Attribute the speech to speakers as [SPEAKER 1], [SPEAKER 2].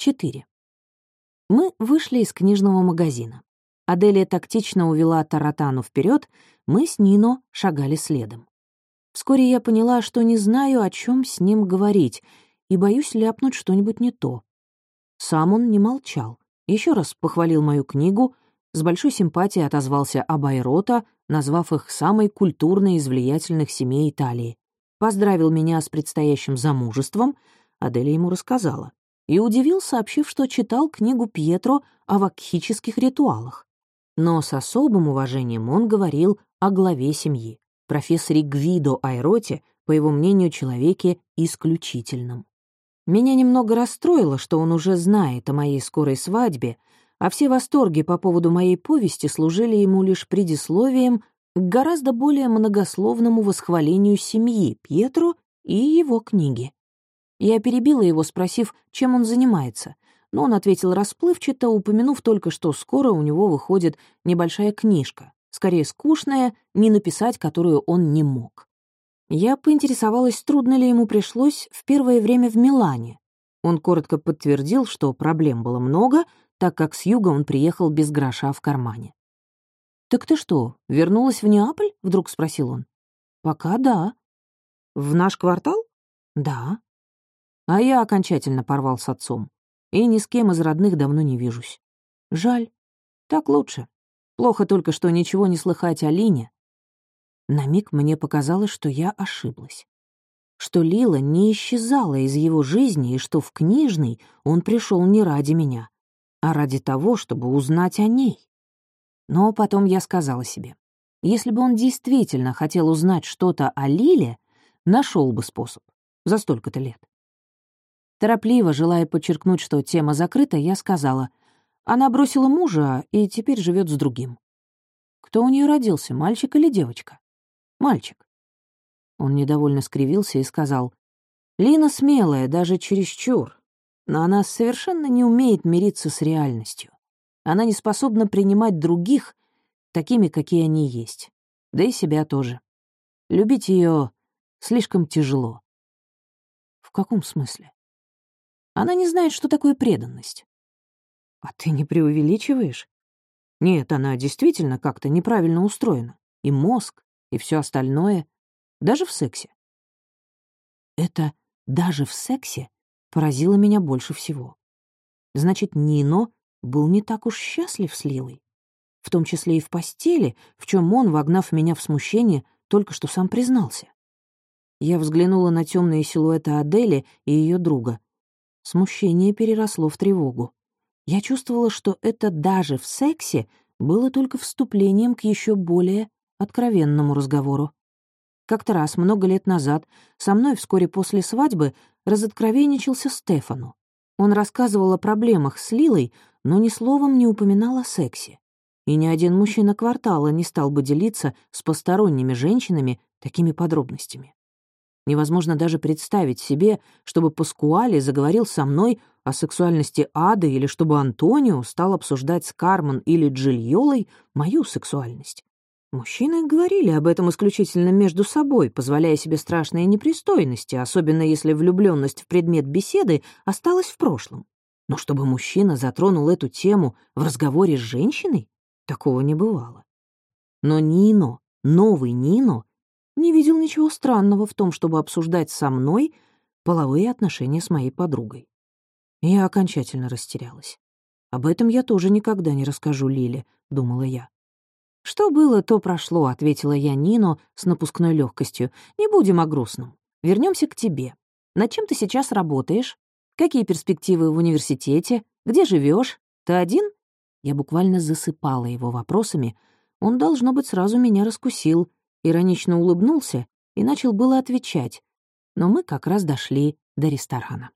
[SPEAKER 1] 4. Мы вышли из книжного магазина. Аделия тактично увела Таратану вперед, мы с Нино шагали следом. Вскоре я поняла, что не знаю, о чем с ним говорить, и боюсь ляпнуть что-нибудь не то. Сам он не молчал. Еще раз похвалил мою книгу, с большой симпатией отозвался об Айрота, назвав их самой культурной из влиятельных семей Италии. Поздравил меня с предстоящим замужеством, Аделия ему рассказала и удивил, сообщив, что читал книгу Пьетро о вакхических ритуалах. Но с особым уважением он говорил о главе семьи, профессоре Гвидо Айроте, по его мнению, человеке исключительном. Меня немного расстроило, что он уже знает о моей скорой свадьбе, а все восторги по поводу моей повести служили ему лишь предисловием к гораздо более многословному восхвалению семьи Пьетро и его книги. Я перебила его, спросив, чем он занимается, но он ответил расплывчато, упомянув только, что скоро у него выходит небольшая книжка, скорее скучная, не написать которую он не мог. Я поинтересовалась, трудно ли ему пришлось в первое время в Милане. Он коротко подтвердил, что проблем было много, так как с юга он приехал без гроша в кармане. «Так ты что, вернулась в Неаполь?» — вдруг спросил он. «Пока да». «В наш квартал?» «Да». А я окончательно порвал с отцом. И ни с кем из родных давно не вижусь. Жаль. Так лучше. Плохо только, что ничего не слыхать о Лине. На миг мне показалось, что я ошиблась. Что Лила не исчезала из его жизни, и что в книжный он пришел не ради меня, а ради того, чтобы узнать о ней. Но потом я сказала себе, если бы он действительно хотел узнать что-то о Лиле, нашел бы способ за столько-то лет. Торопливо, желая подчеркнуть, что тема закрыта, я сказала, она бросила мужа и теперь живет с другим. Кто у нее родился, мальчик или девочка? Мальчик. Он недовольно скривился и сказал, Лина смелая, даже чересчур, но она совершенно не умеет мириться с реальностью. Она не способна принимать других такими, какие они есть, да и себя тоже. Любить ее слишком тяжело. В каком смысле? Она не знает, что такое преданность. А ты не преувеличиваешь? Нет, она действительно как-то неправильно устроена. И мозг, и все остальное, даже в сексе. Это «даже в сексе» поразило меня больше всего. Значит, Нино был не так уж счастлив с Лилой. В том числе и в постели, в чем он, вогнав меня в смущение, только что сам признался. Я взглянула на темные силуэты Адели и ее друга, Смущение переросло в тревогу. Я чувствовала, что это даже в сексе было только вступлением к еще более откровенному разговору. Как-то раз, много лет назад, со мной вскоре после свадьбы разоткровенничался Стефану. Он рассказывал о проблемах с Лилой, но ни словом не упоминал о сексе. И ни один мужчина квартала не стал бы делиться с посторонними женщинами такими подробностями. Невозможно даже представить себе, чтобы Паскуали заговорил со мной о сексуальности ады или чтобы Антонио стал обсуждать с Кармен или Джильолой мою сексуальность. Мужчины говорили об этом исключительно между собой, позволяя себе страшные непристойности, особенно если влюбленность в предмет беседы осталась в прошлом. Но чтобы мужчина затронул эту тему в разговоре с женщиной, такого не бывало. Но Нино, новый Нино, не видел ничего странного в том, чтобы обсуждать со мной половые отношения с моей подругой. Я окончательно растерялась. «Об этом я тоже никогда не расскажу Лиле», — думала я. «Что было, то прошло», — ответила я Нино с напускной легкостью. «Не будем о грустном. Вернемся к тебе. Над чем ты сейчас работаешь? Какие перспективы в университете? Где живешь? Ты один?» Я буквально засыпала его вопросами. Он, должно быть, сразу меня раскусил иронично улыбнулся и начал было отвечать, но мы как раз дошли до ресторана.